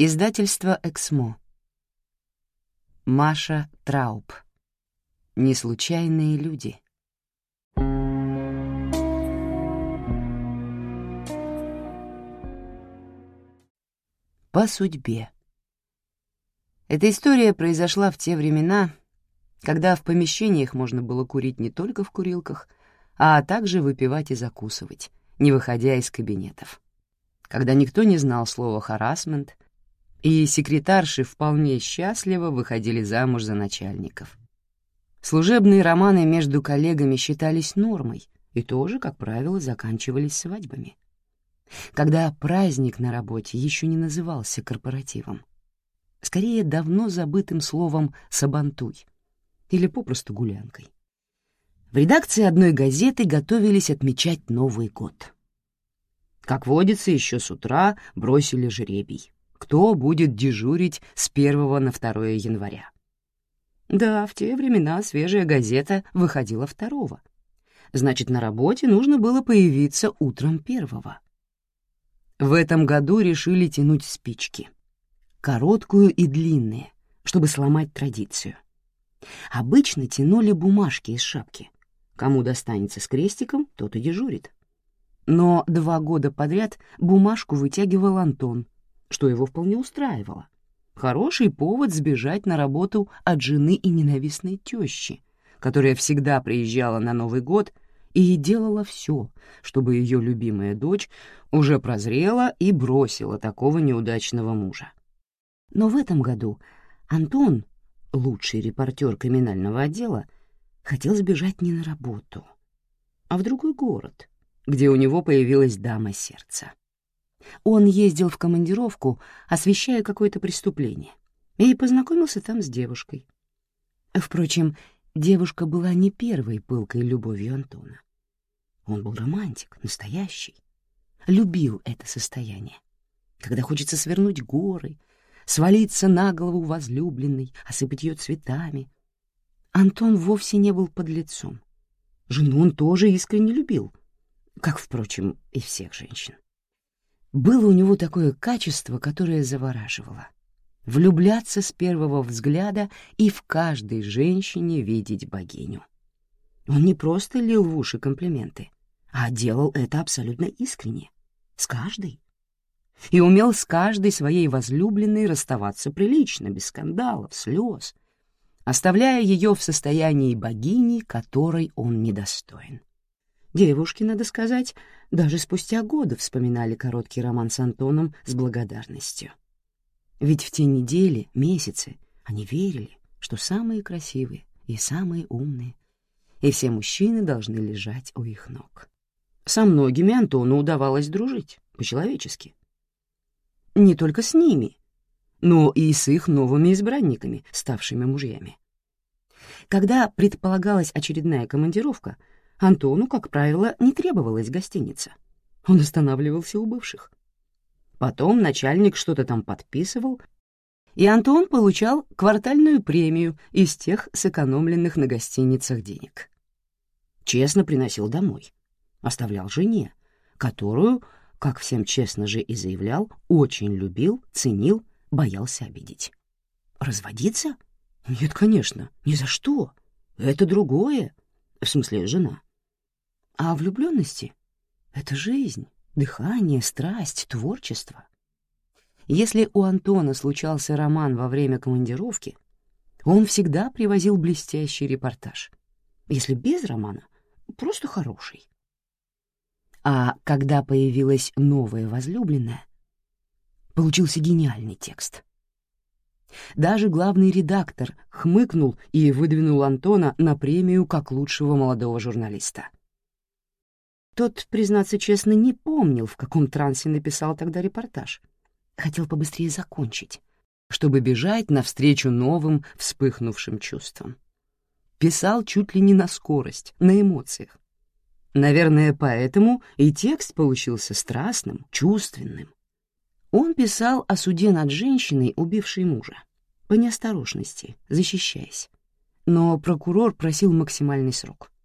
Издательство «Эксмо». Маша Трауб. Неслучайные люди. По судьбе. Эта история произошла в те времена, когда в помещениях можно было курить не только в курилках, а также выпивать и закусывать, не выходя из кабинетов. Когда никто не знал слова «харасмент», и секретарши вполне счастливо выходили замуж за начальников. Служебные романы между коллегами считались нормой и тоже, как правило, заканчивались свадьбами. Когда праздник на работе еще не назывался корпоративом, скорее давно забытым словом «сабантуй» или попросту гулянкой. В редакции одной газеты готовились отмечать Новый год. Как водится, еще с утра бросили жребий кто будет дежурить с 1 на 2 января. Да, в те времена свежая газета выходила второго. Значит, на работе нужно было появиться утром первого. В этом году решили тянуть спички. Короткую и длинные, чтобы сломать традицию. Обычно тянули бумажки из шапки. Кому достанется с крестиком, тот и дежурит. Но два года подряд бумажку вытягивал Антон — что его вполне устраивало. Хороший повод сбежать на работу от жены и ненавистной тещи, которая всегда приезжала на Новый год и делала все, чтобы ее любимая дочь уже прозрела и бросила такого неудачного мужа. Но в этом году Антон, лучший репортер криминального отдела, хотел сбежать не на работу, а в другой город, где у него появилась дама сердца. Он ездил в командировку, освещая какое-то преступление, и познакомился там с девушкой. Впрочем, девушка была не первой пылкой любовью Антона. Он был романтик, настоящий. Любил это состояние, когда хочется свернуть горы, свалиться на голову возлюбленной, осыпать ее цветами. Антон вовсе не был подлецом. Жену он тоже искренне любил, как, впрочем, и всех женщин. Было у него такое качество, которое завораживало. Влюбляться с первого взгляда и в каждой женщине видеть богиню. Он не просто лил в уши комплименты, а делал это абсолютно искренне, с каждой. И умел с каждой своей возлюбленной расставаться прилично, без скандалов, слез, оставляя ее в состоянии богини, которой он недостоин. Девушки, надо сказать, даже спустя годы вспоминали короткий роман с Антоном с благодарностью. Ведь в те недели, месяцы они верили, что самые красивые и самые умные, и все мужчины должны лежать у их ног. Со многими Антону удавалось дружить, по-человечески. Не только с ними, но и с их новыми избранниками, ставшими мужьями. Когда предполагалась очередная командировка — Антону, как правило, не требовалась гостиница. Он останавливался у бывших. Потом начальник что-то там подписывал, и Антон получал квартальную премию из тех сэкономленных на гостиницах денег. Честно приносил домой, оставлял жене, которую, как всем честно же и заявлял, очень любил, ценил, боялся обидеть. Разводиться? Нет, конечно, ни за что. Это другое. В смысле, жена. А влюбленности — это жизнь, дыхание, страсть, творчество. Если у Антона случался роман во время командировки, он всегда привозил блестящий репортаж. Если без романа, просто хороший. А когда появилась новая возлюбленная, получился гениальный текст. Даже главный редактор хмыкнул и выдвинул Антона на премию как лучшего молодого журналиста. Тот, признаться честно, не помнил, в каком трансе написал тогда репортаж. Хотел побыстрее закончить, чтобы бежать навстречу новым вспыхнувшим чувствам. Писал чуть ли не на скорость, на эмоциях. Наверное, поэтому и текст получился страстным, чувственным. Он писал о суде над женщиной, убившей мужа, по неосторожности, защищаясь. Но прокурор просил максимальный срок —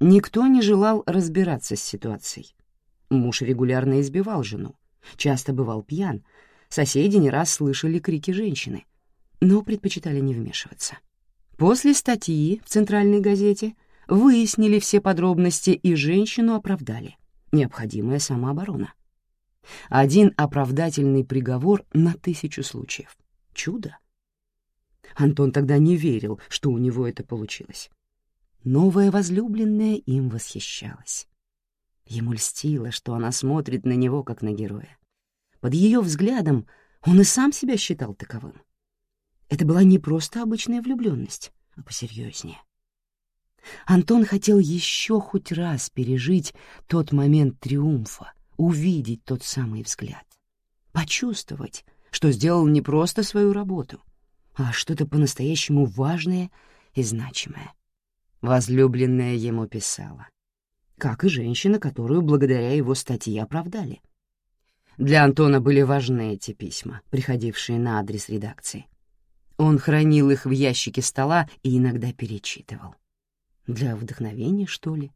Никто не желал разбираться с ситуацией. Муж регулярно избивал жену, часто бывал пьян, Соседи не раз слышали крики женщины, но предпочитали не вмешиваться. После статьи в Центральной газете выяснили все подробности и женщину оправдали. Необходимая самооборона. Один оправдательный приговор на тысячу случаев. Чудо. Антон тогда не верил, что у него это получилось. Новая возлюбленная им восхищалась. Ему льстило, что она смотрит на него, как на героя. Под ее взглядом он и сам себя считал таковым. Это была не просто обычная влюбленность, а посерьезнее. Антон хотел еще хоть раз пережить тот момент триумфа, увидеть тот самый взгляд, почувствовать, что сделал не просто свою работу, а что-то по-настоящему важное и значимое. Возлюбленная ему писала, как и женщина, которую благодаря его статье оправдали. Для Антона были важны эти письма, приходившие на адрес редакции. Он хранил их в ящике стола и иногда перечитывал. Для вдохновения, что ли?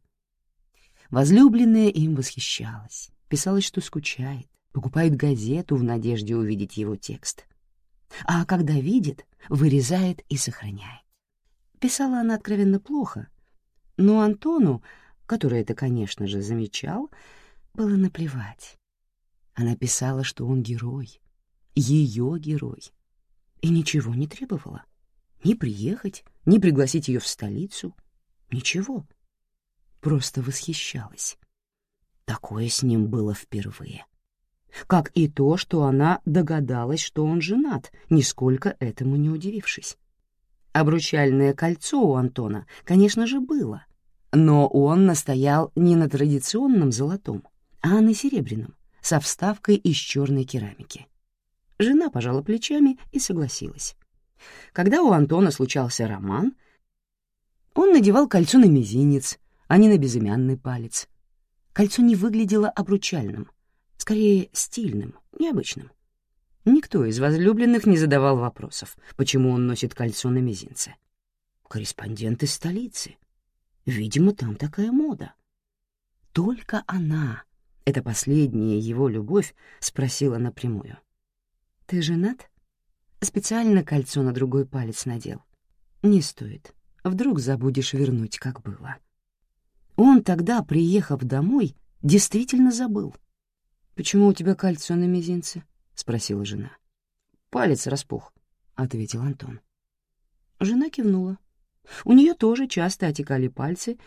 Возлюбленная им восхищалась, писала, что скучает, покупает газету в надежде увидеть его текст. А когда видит, вырезает и сохраняет. Писала она откровенно плохо, но Антону, который это, конечно же, замечал, было наплевать. Она писала, что он герой, ее герой, и ничего не требовала. Ни приехать, ни пригласить ее в столицу. Ничего. Просто восхищалась. Такое с ним было впервые. Как и то, что она догадалась, что он женат, нисколько этому не удивившись. Обручальное кольцо у Антона, конечно же, было, но он настоял не на традиционном золотом, а на серебряном, со вставкой из черной керамики. Жена пожала плечами и согласилась. Когда у Антона случался роман, он надевал кольцо на мизинец, а не на безымянный палец. Кольцо не выглядело обручальным, скорее стильным, необычным. Никто из возлюбленных не задавал вопросов, почему он носит кольцо на мизинце. Корреспондент из столицы. Видимо, там такая мода. Только она, эта последняя его любовь, спросила напрямую. «Ты женат?» Специально кольцо на другой палец надел. «Не стоит. Вдруг забудешь вернуть, как было». Он тогда, приехав домой, действительно забыл. «Почему у тебя кольцо на мизинце?» — спросила жена. «Палец распух», — ответил Антон. Жена кивнула. У нее тоже часто отекали пальцы,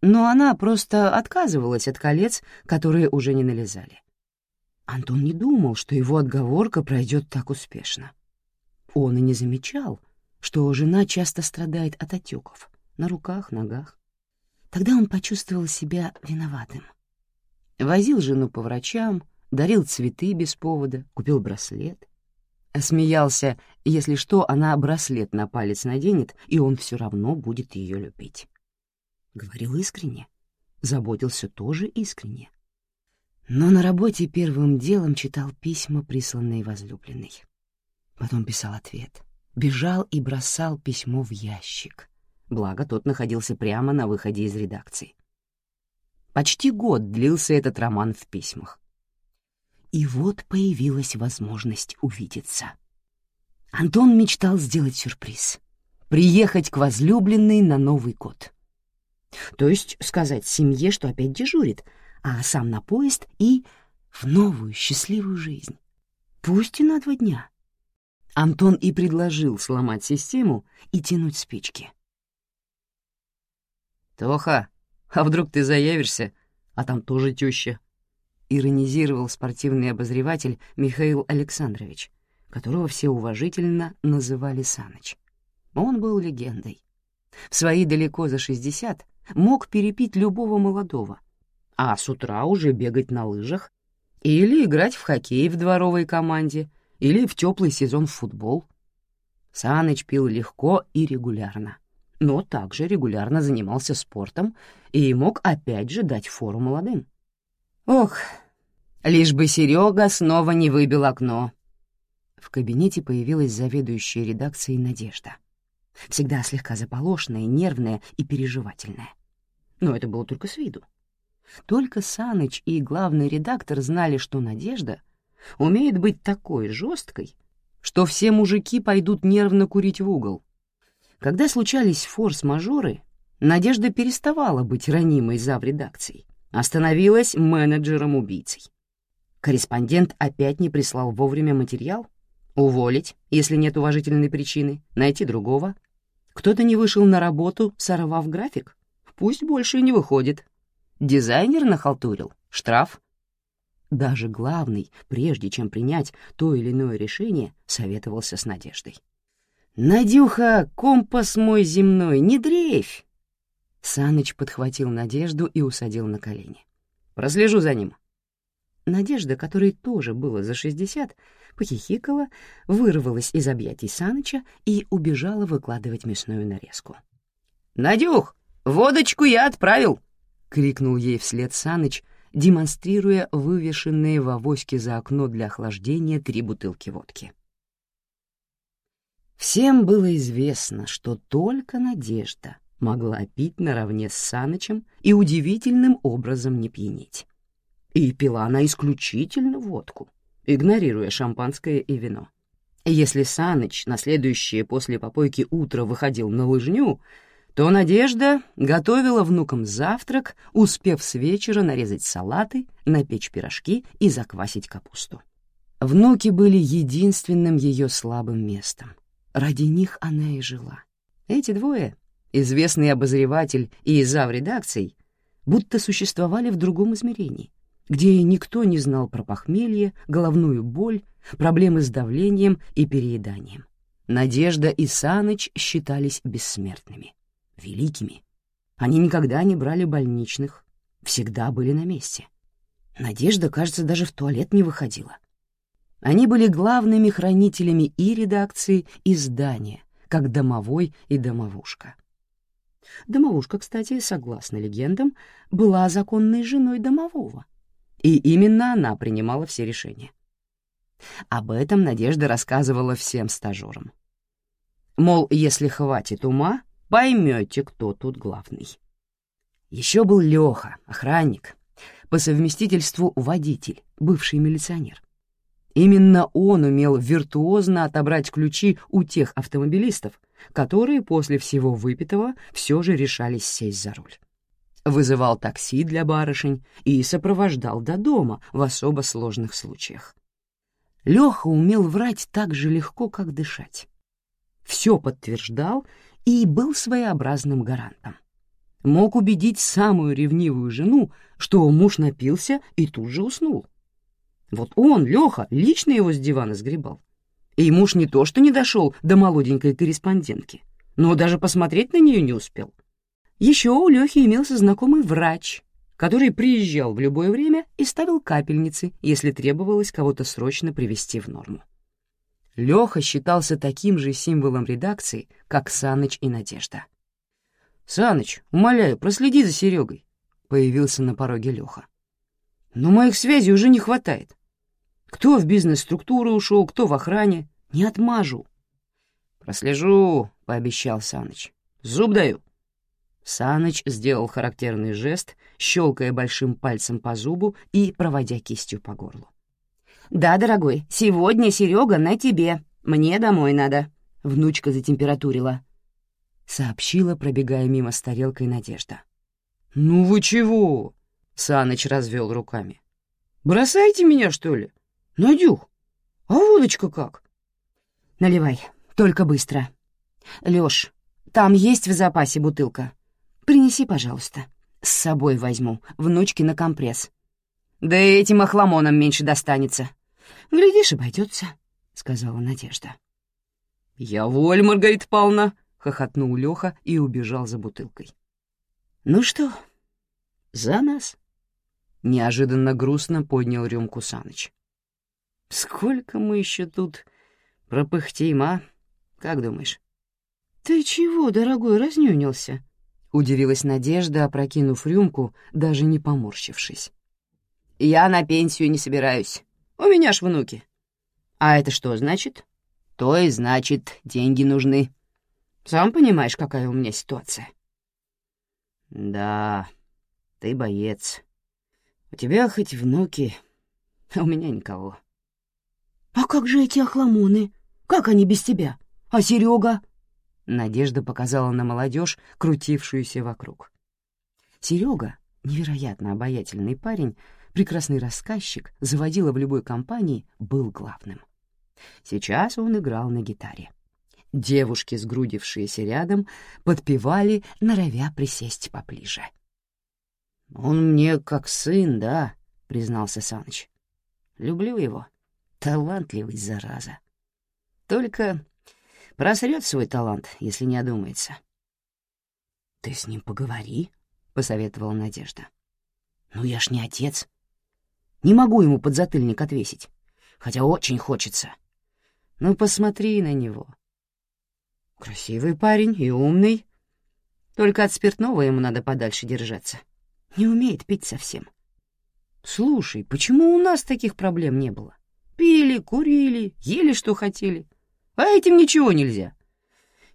но она просто отказывалась от колец, которые уже не налезали. Антон не думал, что его отговорка пройдет так успешно. Он и не замечал, что жена часто страдает от отеков на руках, ногах. Тогда он почувствовал себя виноватым. Возил жену по врачам, дарил цветы без повода, купил браслет. Смеялся, если что, она браслет на палец наденет, и он все равно будет ее любить. Говорил искренне, заботился тоже искренне но на работе первым делом читал письма, присланные возлюбленной. Потом писал ответ, бежал и бросал письмо в ящик, благо тот находился прямо на выходе из редакции. Почти год длился этот роман в письмах. И вот появилась возможность увидеться. Антон мечтал сделать сюрприз — приехать к возлюбленной на Новый год. То есть сказать семье, что опять дежурит — а сам на поезд и в новую счастливую жизнь. Пусть и на два дня. Антон и предложил сломать систему и тянуть спички. «Тоха, а вдруг ты заявишься, а там тоже теща?» — иронизировал спортивный обозреватель Михаил Александрович, которого все уважительно называли Саныч. Он был легендой. В свои далеко за шестьдесят мог перепить любого молодого — а с утра уже бегать на лыжах или играть в хоккей в дворовой команде, или в теплый сезон в футбол. Саныч пил легко и регулярно, но также регулярно занимался спортом и мог опять же дать фору молодым. Ох, лишь бы Серега снова не выбил окно. В кабинете появилась заведующая редакцией Надежда. Всегда слегка заполошная, нервная и переживательная. Но это было только с виду. Только Саныч и главный редактор знали, что Надежда умеет быть такой жесткой, что все мужики пойдут нервно курить в угол. Когда случались форс-мажоры, Надежда переставала быть ранимой зав редакцией, а становилась менеджером-убийцей. Корреспондент опять не прислал вовремя материал? Уволить, если нет уважительной причины, найти другого. Кто-то не вышел на работу, сорвав график? Пусть больше не выходит. Дизайнер нахалтурил, штраф. Даже главный, прежде чем принять то или иное решение, советовался с Надеждой. «Надюха, компас мой земной, не дрейфь!» Саныч подхватил Надежду и усадил на колени. «Прослежу за ним». Надежда, которой тоже было за шестьдесят, похихикала, вырвалась из объятий Саныча и убежала выкладывать мясную нарезку. «Надюх, водочку я отправил!» — крикнул ей вслед Саныч, демонстрируя вывешенные в авоське за окно для охлаждения три бутылки водки. Всем было известно, что только Надежда могла пить наравне с Санычем и удивительным образом не пьянеть. И пила она исключительно водку, игнорируя шампанское и вино. Если Саныч на следующее после попойки утро выходил на лыжню, то Надежда готовила внукам завтрак, успев с вечера нарезать салаты, напечь пирожки и заквасить капусту. Внуки были единственным ее слабым местом. Ради них она и жила. Эти двое, известный обозреватель и зав редакций, будто существовали в другом измерении, где никто не знал про похмелье, головную боль, проблемы с давлением и перееданием. Надежда и Саныч считались бессмертными, великими. Они никогда не брали больничных, всегда были на месте. Надежда, кажется, даже в туалет не выходила. Они были главными хранителями и редакции, и здания, как домовой и домовушка. Домовушка, кстати, согласно легендам, была законной женой домового, и именно она принимала все решения. Об этом Надежда рассказывала всем стажерам. Мол, если хватит ума, поймете, кто тут главный. Еще был Леха, охранник, по совместительству водитель, бывший милиционер. Именно он умел виртуозно отобрать ключи у тех автомобилистов, которые после всего выпитого все же решались сесть за руль. Вызывал такси для барышень и сопровождал до дома в особо сложных случаях. Леха умел врать так же легко, как дышать. Все подтверждал и был своеобразным гарантом. Мог убедить самую ревнивую жену, что муж напился и тут же уснул. Вот он, Леха, лично его с дивана сгребал. И муж не то что не дошел до молоденькой корреспондентки, но даже посмотреть на нее не успел. Еще у Лехи имелся знакомый врач, который приезжал в любое время и ставил капельницы, если требовалось кого-то срочно привести в норму. Леха считался таким же символом редакции, как Саныч и Надежда. «Саныч, умоляю, проследи за Серегой», — появился на пороге Леха. «Но моих связей уже не хватает. Кто в бизнес-структуру ушел, кто в охране. Не отмажу. «Прослежу», — пообещал Саныч. «Зуб даю». Саныч сделал характерный жест, щелкая большим пальцем по зубу и проводя кистью по горлу. «Да, дорогой, сегодня Серега на тебе. Мне домой надо», — внучка затемпературила. Сообщила, пробегая мимо с тарелкой Надежда. «Ну вы чего?» — Саныч развел руками. «Бросайте меня, что ли? «Надюх, а водочка как?» «Наливай, только быстро. Лёш, там есть в запасе бутылка. Принеси, пожалуйста. С собой возьму, внучки на компресс. Да и этим охламонам меньше достанется. Глядишь, обойдется, сказала Надежда. «Я воль, Маргарита Павловна!» — хохотнул Лёха и убежал за бутылкой. «Ну что, за нас?» Неожиданно грустно поднял рюмку Саныч. Сколько мы еще тут пропыхтим, а? Как думаешь? Ты чего, дорогой, разнюнился? Удивилась Надежда, опрокинув рюмку, даже не поморщившись. Я на пенсию не собираюсь. У меня ж внуки. А это что значит? То и значит, деньги нужны. Сам понимаешь, какая у меня ситуация. Да, ты боец. У тебя хоть внуки, а у меня никого. А как же эти охламоны? Как они без тебя? А Серега? Надежда показала на молодежь, крутившуюся вокруг. Серега, невероятно обаятельный парень, прекрасный рассказчик, заводила в любой компании, был главным. Сейчас он играл на гитаре. Девушки, сгрудившиеся рядом, подпевали, норовя присесть поближе. «Он мне как сын, да», — признался Саныч. «Люблю его. Талантливый, зараза. Только просрет свой талант, если не одумается». «Ты с ним поговори», — посоветовала Надежда. «Ну, я ж не отец. Не могу ему подзатыльник отвесить, хотя очень хочется. Ну, посмотри на него. Красивый парень и умный. Только от спиртного ему надо подальше держаться. Не умеет пить совсем. Слушай, почему у нас таких проблем не было? Пили, курили, ели, что хотели. А этим ничего нельзя.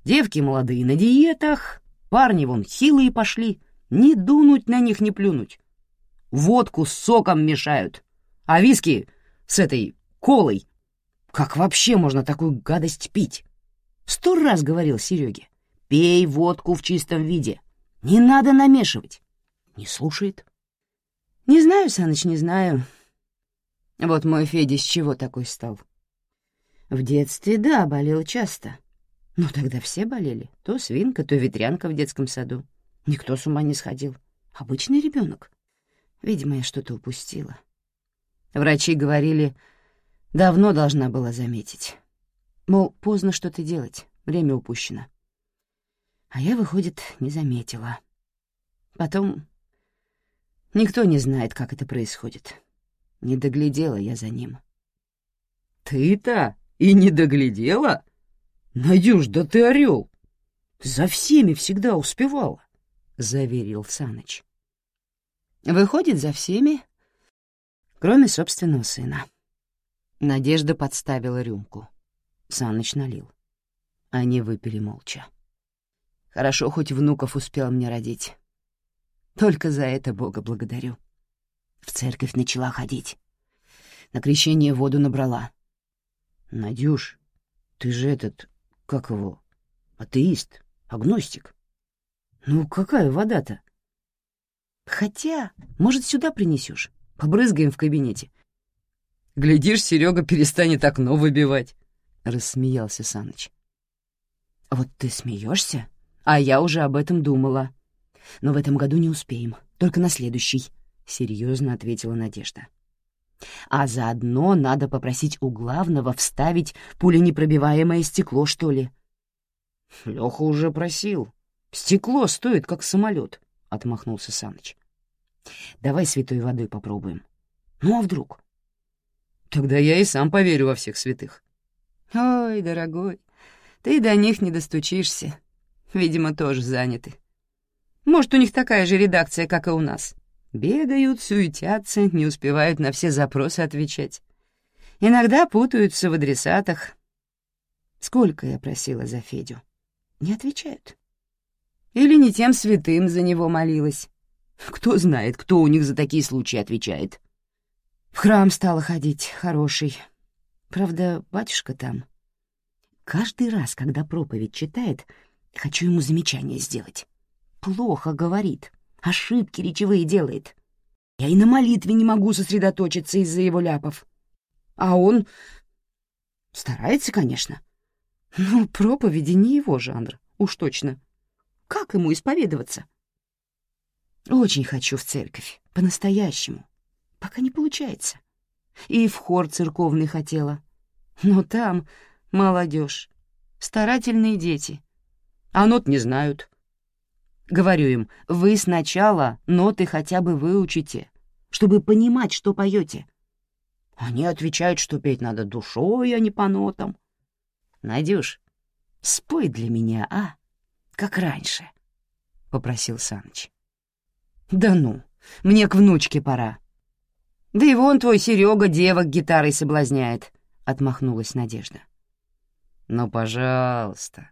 Девки молодые на диетах, парни вон хилые пошли. Не дунуть на них, не плюнуть. Водку с соком мешают, а виски с этой колой. Как вообще можно такую гадость пить? Сто раз говорил Сереге. Пей водку в чистом виде. Не надо намешивать. Не слушает. Не знаю, Саныч, не знаю. Вот мой Федя с чего такой стал? В детстве, да, болел часто. Ну, тогда все болели. То свинка, то ветрянка в детском саду. Никто с ума не сходил. Обычный ребенок. Видимо, я что-то упустила. Врачи говорили, давно должна была заметить. Мол, поздно что-то делать, время упущено. А я, выходит, не заметила. Потом никто не знает, как это происходит. Не доглядела я за ним. «Ты-то и не доглядела? Надюш, да ты орел! За всеми всегда успевала», — заверил Саныч. «Выходит, за всеми, кроме собственного сына». Надежда подставила рюмку. Саныч налил. Они выпили молча. Хорошо, хоть внуков успел мне родить. Только за это Бога благодарю. В церковь начала ходить. На крещение воду набрала. Надюш, ты же этот, как его, атеист, агностик. Ну, какая вода-то? Хотя, может, сюда принесешь? Побрызгаем в кабинете. Глядишь, Серега перестанет окно выбивать. — рассмеялся Саныч. «Вот ты смеешься, а я уже об этом думала. Но в этом году не успеем, только на следующий», — серьезно ответила Надежда. «А заодно надо попросить у главного вставить пуленепробиваемое стекло, что ли». «Лёха уже просил. Стекло стоит, как самолет», — отмахнулся Саныч. «Давай святой водой попробуем. Ну а вдруг?» «Тогда я и сам поверю во всех святых». «Ой, дорогой, ты до них не достучишься. Видимо, тоже заняты. Может, у них такая же редакция, как и у нас. Бегают, суетятся, не успевают на все запросы отвечать. Иногда путаются в адресатах. Сколько я просила за Федю? Не отвечают. Или не тем святым за него молилась. Кто знает, кто у них за такие случаи отвечает. В храм стала ходить, хороший. Правда, батюшка там. Каждый раз, когда проповедь читает, хочу ему замечание сделать. Плохо говорит, ошибки речевые делает. Я и на молитве не могу сосредоточиться из-за его ляпов. А он старается, конечно. Но проповеди не его жанр, уж точно. Как ему исповедоваться? Очень хочу в церковь, по-настоящему. Пока не получается и в хор церковный хотела. Но там молодежь, старательные дети, а нот не знают. Говорю им, вы сначала ноты хотя бы выучите, чтобы понимать, что поете. Они отвечают, что петь надо душой, а не по нотам. Надюш, спой для меня, а? Как раньше, — попросил Саныч. Да ну, мне к внучке пора. «Да и вон твой Серега девок гитарой соблазняет», — отмахнулась Надежда. «Ну, пожалуйста.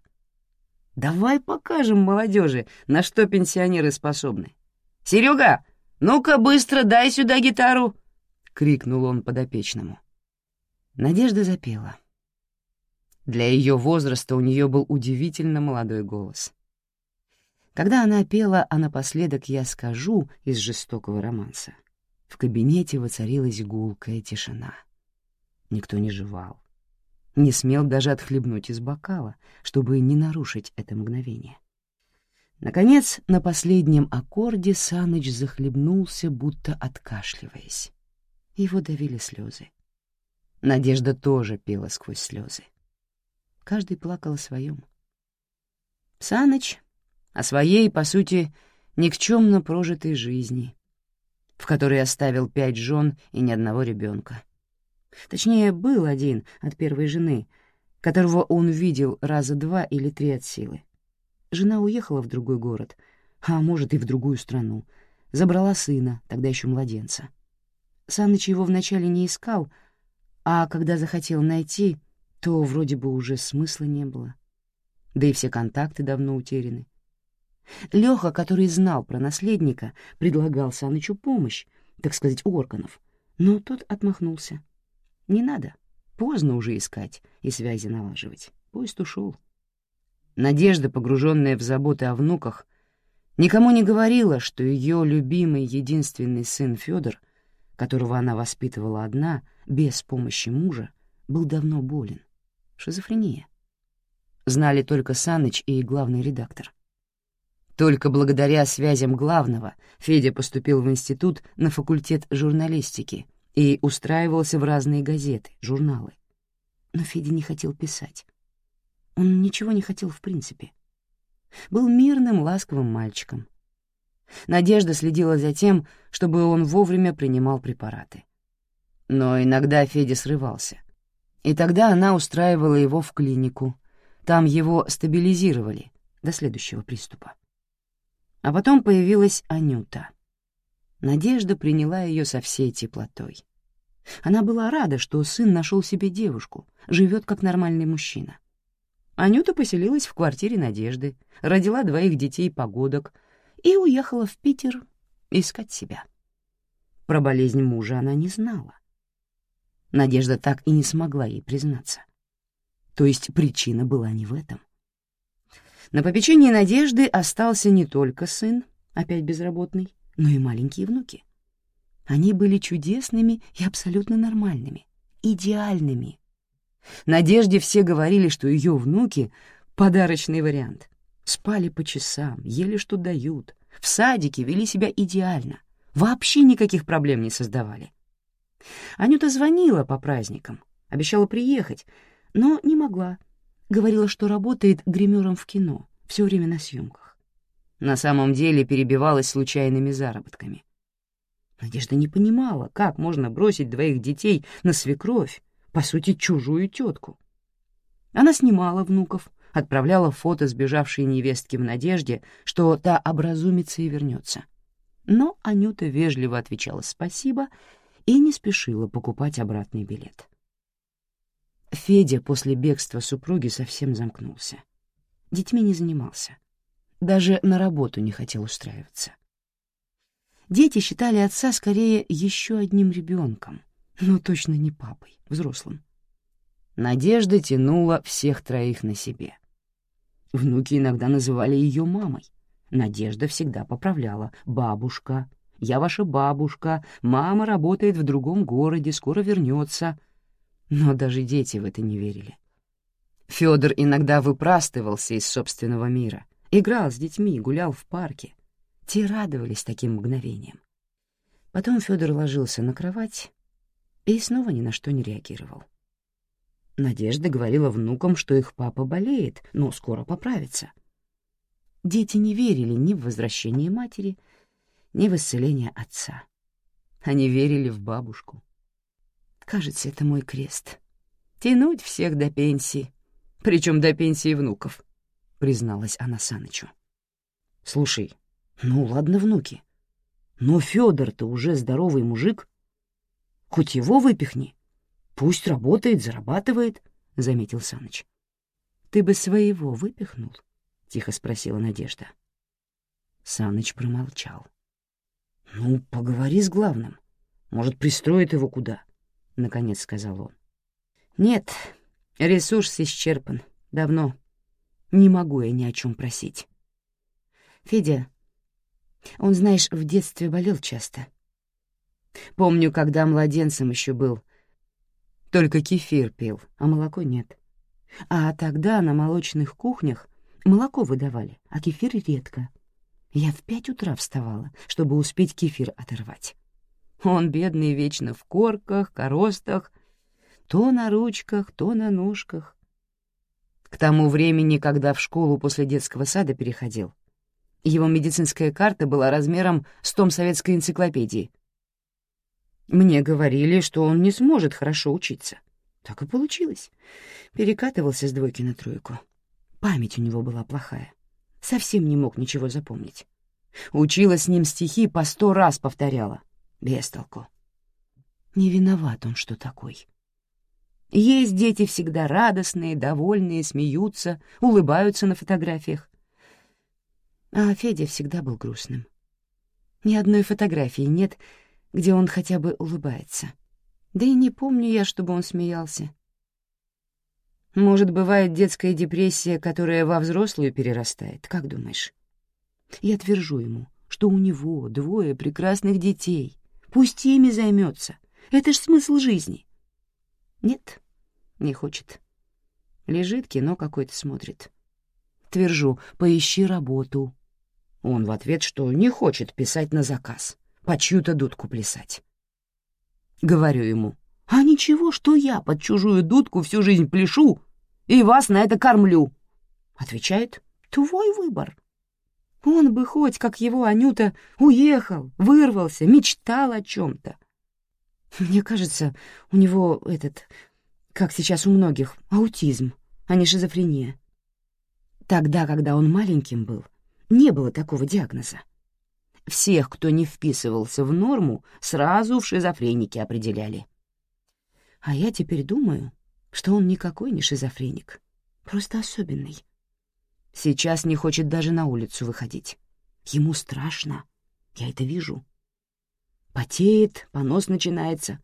Давай покажем молодежи, на что пенсионеры способны. Серега, ну-ка быстро дай сюда гитару!» — крикнул он подопечному. Надежда запела. Для ее возраста у нее был удивительно молодой голос. Когда она пела «А напоследок я скажу» из жестокого романса, в кабинете воцарилась гулкая тишина. Никто не жевал, не смел даже отхлебнуть из бокала, чтобы не нарушить это мгновение. Наконец, на последнем аккорде Саныч захлебнулся, будто откашливаясь. Его давили слезы. Надежда тоже пела сквозь слезы. Каждый плакал о своем. Саныч о своей, по сути, никчемно прожитой жизни, в которой оставил пять жен и ни одного ребенка. Точнее, был один от первой жены, которого он видел раза два или три от силы. Жена уехала в другой город, а может и в другую страну, забрала сына, тогда еще младенца. Саныч его вначале не искал, а когда захотел найти, то вроде бы уже смысла не было. Да и все контакты давно утеряны. Лёха, который знал про наследника, предлагал Санычу помощь, так сказать, органов, но тот отмахнулся. Не надо, поздно уже искать и связи налаживать. Поезд ушел. Надежда, погруженная в заботы о внуках, никому не говорила, что ее любимый единственный сын Федор, которого она воспитывала одна, без помощи мужа, был давно болен. Шизофрения. Знали только Саныч и главный редактор — только благодаря связям главного Федя поступил в институт на факультет журналистики и устраивался в разные газеты, журналы. Но Федя не хотел писать. Он ничего не хотел в принципе. Был мирным, ласковым мальчиком. Надежда следила за тем, чтобы он вовремя принимал препараты. Но иногда Федя срывался. И тогда она устраивала его в клинику. Там его стабилизировали до следующего приступа. А потом появилась Анюта. Надежда приняла ее со всей теплотой. Она была рада, что сын нашел себе девушку, живет как нормальный мужчина. Анюта поселилась в квартире Надежды, родила двоих детей-погодок и уехала в Питер искать себя. Про болезнь мужа она не знала. Надежда так и не смогла ей признаться. То есть причина была не в этом. На попечении Надежды остался не только сын, опять безработный, но и маленькие внуки. Они были чудесными и абсолютно нормальными, идеальными. Надежде все говорили, что ее внуки — подарочный вариант. Спали по часам, ели, что дают, в садике вели себя идеально, вообще никаких проблем не создавали. Анюта звонила по праздникам, обещала приехать, но не могла — Говорила, что работает гримером в кино, все время на съемках. На самом деле перебивалась случайными заработками. Надежда не понимала, как можно бросить двоих детей на свекровь, по сути, чужую тетку. Она снимала внуков, отправляла фото сбежавшей невестки в надежде, что та образумится и вернется. Но Анюта вежливо отвечала «спасибо» и не спешила покупать обратный билет. Федя после бегства супруги совсем замкнулся. Детьми не занимался. Даже на работу не хотел устраиваться. Дети считали отца скорее еще одним ребенком, но точно не папой, взрослым. Надежда тянула всех троих на себе. Внуки иногда называли ее мамой. Надежда всегда поправляла «бабушка», «я ваша бабушка», «мама работает в другом городе, скоро вернется», но даже дети в это не верили. Федор иногда выпрастывался из собственного мира, играл с детьми, гулял в парке. Те радовались таким мгновением. Потом Федор ложился на кровать и снова ни на что не реагировал. Надежда говорила внукам, что их папа болеет, но скоро поправится. Дети не верили ни в возвращение матери, ни в исцеление отца. Они верили в бабушку. Кажется, это мой крест. Тянуть всех до пенсии, причем до пенсии внуков, — призналась она Санычу. Слушай, ну ладно, внуки, но Федор-то уже здоровый мужик. Хоть его выпихни, пусть работает, зарабатывает, — заметил Саныч. Ты бы своего выпихнул? — тихо спросила Надежда. Саныч промолчал. «Ну, поговори с главным. Может, пристроит его куда?» — наконец сказал он. Нет, ресурс исчерпан. Давно. Не могу я ни о чем просить. Федя, он, знаешь, в детстве болел часто. Помню, когда младенцем еще был. Только кефир пил, а молоко нет. А тогда на молочных кухнях молоко выдавали, а кефир редко. Я в пять утра вставала, чтобы успеть кефир оторвать. Он, бедный, вечно в корках, коростах, то на ручках, то на ножках. К тому времени, когда в школу после детского сада переходил, его медицинская карта была размером с том советской энциклопедии. Мне говорили, что он не сможет хорошо учиться. Так и получилось. Перекатывался с двойки на тройку. Память у него была плохая. Совсем не мог ничего запомнить. Учила с ним стихи, по сто раз повторяла. Без толку. Не виноват он, что такой. Есть дети всегда радостные, довольные, смеются, улыбаются на фотографиях. А Федя всегда был грустным. Ни одной фотографии нет, где он хотя бы улыбается. Да и не помню я, чтобы он смеялся. Может, бывает детская депрессия, которая во взрослую перерастает, как думаешь? Я твержу ему, что у него двое прекрасных детей. Пусть ими займется. Это ж смысл жизни. Нет, не хочет. Лежит, кино какое-то смотрит. Твержу, поищи работу. Он в ответ, что не хочет писать на заказ, по чью-то дудку плясать. Говорю ему, а ничего, что я под чужую дудку всю жизнь пляшу и вас на это кормлю. Отвечает, твой выбор. Он бы хоть, как его Анюта, уехал, вырвался, мечтал о чем-то. Мне кажется, у него этот, как сейчас у многих, аутизм, а не шизофрения. Тогда, когда он маленьким был, не было такого диагноза. Всех, кто не вписывался в норму, сразу в шизофреники определяли. А я теперь думаю, что он никакой не шизофреник, просто особенный. Сейчас не хочет даже на улицу выходить. Ему страшно, я это вижу. Потеет, понос начинается.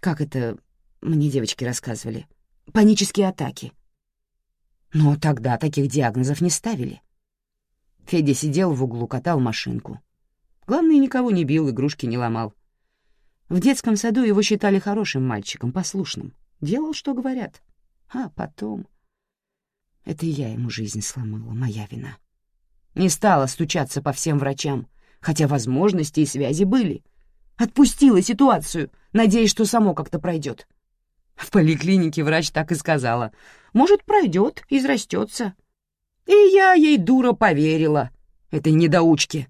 Как это мне девочки рассказывали? Панические атаки. Но тогда таких диагнозов не ставили. Федя сидел в углу, катал машинку. Главное, никого не бил, игрушки не ломал. В детском саду его считали хорошим мальчиком, послушным. Делал, что говорят. А потом... Это я ему жизнь сломала, моя вина. Не стала стучаться по всем врачам, хотя возможности и связи были. Отпустила ситуацию, надеясь, что само как-то пройдет. В поликлинике врач так и сказала. Может, пройдет, израстется. И я ей, дура, поверила, этой недоучке.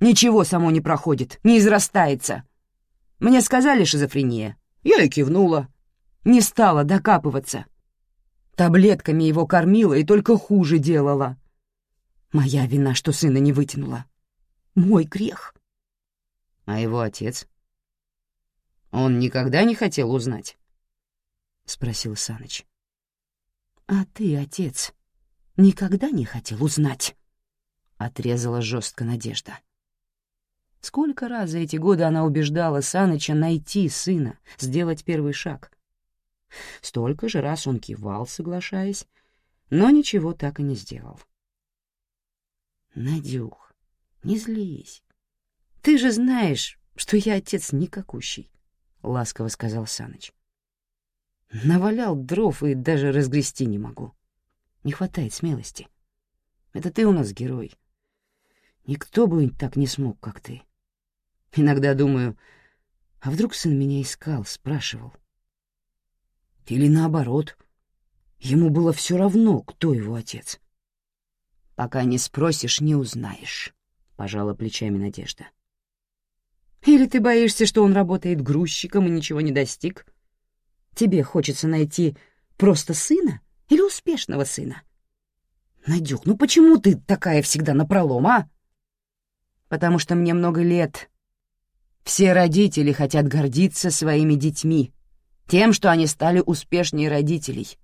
Ничего само не проходит, не израстается. Мне сказали шизофрения. Я и кивнула. Не стала докапываться. Таблетками его кормила и только хуже делала. Моя вина, что сына не вытянула. Мой грех. А его отец? Он никогда не хотел узнать? — спросил Саныч. — А ты, отец, никогда не хотел узнать?» — отрезала жестко Надежда. Сколько раз за эти годы она убеждала Саныча найти сына, сделать первый шаг. Столько же раз он кивал, соглашаясь, но ничего так и не сделал. «Надюх, не злись. Ты же знаешь, что я отец никакущий», — ласково сказал Саныч. «Навалял дров и даже разгрести не могу». Не хватает смелости. Это ты у нас герой. Никто бы так не смог, как ты. Иногда думаю, а вдруг сын меня искал, спрашивал. Или наоборот, ему было все равно, кто его отец. Пока не спросишь, не узнаешь, — пожала плечами Надежда. Или ты боишься, что он работает грузчиком и ничего не достиг? Тебе хочется найти просто сына? Или успешного сына? Надюх, ну почему ты такая всегда напролом, а? Потому что мне много лет. Все родители хотят гордиться своими детьми, тем, что они стали успешнее родителей.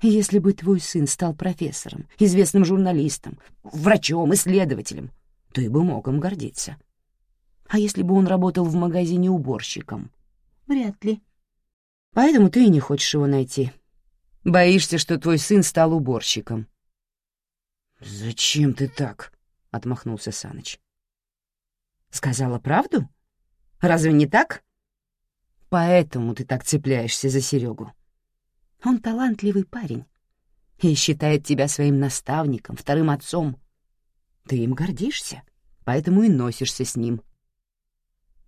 Если бы твой сын стал профессором, известным журналистом, врачом, исследователем, то и бы мог им гордиться. А если бы он работал в магазине уборщиком? Вряд ли. Поэтому ты и не хочешь его найти. Боишься, что твой сын стал уборщиком». «Зачем ты так?» — отмахнулся Саныч. «Сказала правду? Разве не так? Поэтому ты так цепляешься за Серегу. Он талантливый парень и считает тебя своим наставником, вторым отцом. Ты им гордишься, поэтому и носишься с ним.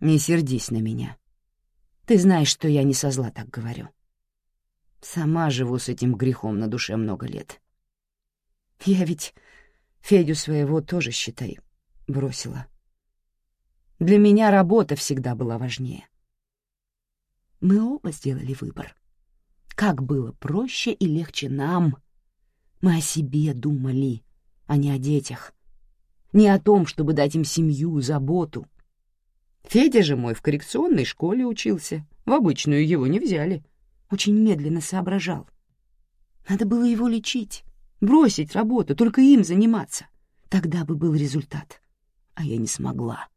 Не сердись на меня. Ты знаешь, что я не со зла так говорю. Сама живу с этим грехом на душе много лет. Я ведь Федю своего тоже, считай, бросила. Для меня работа всегда была важнее. Мы оба сделали выбор. Как было проще и легче нам. Мы о себе думали, а не о детях. Не о том, чтобы дать им семью, заботу. Федя же мой в коррекционной школе учился. В обычную его не взяли. Очень медленно соображал. Надо было его лечить, бросить работу, только им заниматься. Тогда бы был результат. А я не смогла.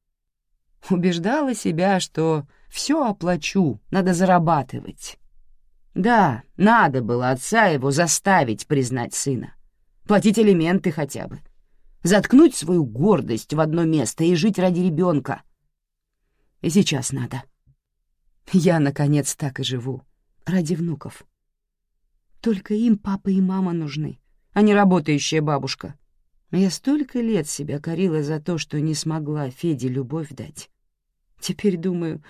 Убеждала себя, что все оплачу, надо зарабатывать. Да, надо было отца его заставить признать сына. Платить элементы хотя бы. Заткнуть свою гордость в одно место и жить ради ребенка. Сейчас надо. Я, наконец, так и живу. Ради внуков. Только им папа и мама нужны, а не работающая бабушка. Я столько лет себя корила за то, что не смогла Феде любовь дать. Теперь думаю,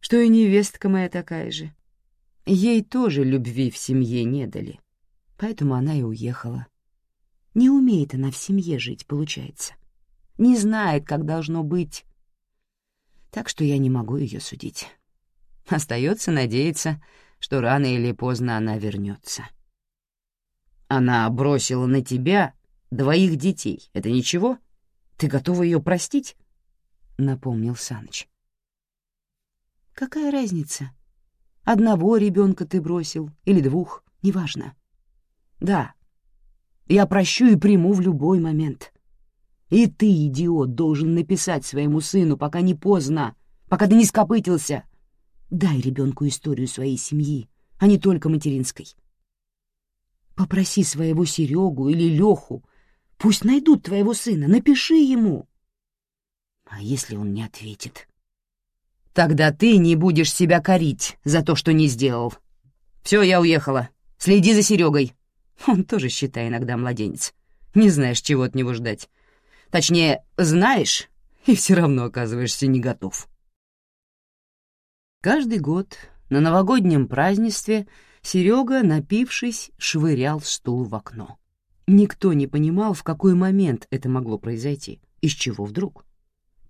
что и невестка моя такая же. Ей тоже любви в семье не дали, поэтому она и уехала. Не умеет она в семье жить, получается. Не знает, как должно быть. Так что я не могу ее судить. Остается надеяться, что рано или поздно она вернется. Она бросила на тебя двоих детей. Это ничего? Ты готова ее простить? Напомнил Саныч. Какая разница? Одного ребенка ты бросил или двух, неважно. Да, я прощу и приму в любой момент. И ты, идиот, должен написать своему сыну, пока не поздно, пока ты не скопытился. Дай ребенку историю своей семьи, а не только материнской. Попроси своего Серегу или Леху, пусть найдут твоего сына, напиши ему. А если он не ответит? Тогда ты не будешь себя корить за то, что не сделал. Все, я уехала. Следи за Серегой. Он тоже, считай, иногда младенец. Не знаешь, чего от него ждать. Точнее, знаешь, и все равно оказываешься не готов. Каждый год на новогоднем празднестве Серега, напившись, швырял стул в окно. Никто не понимал, в какой момент это могло произойти, из чего вдруг.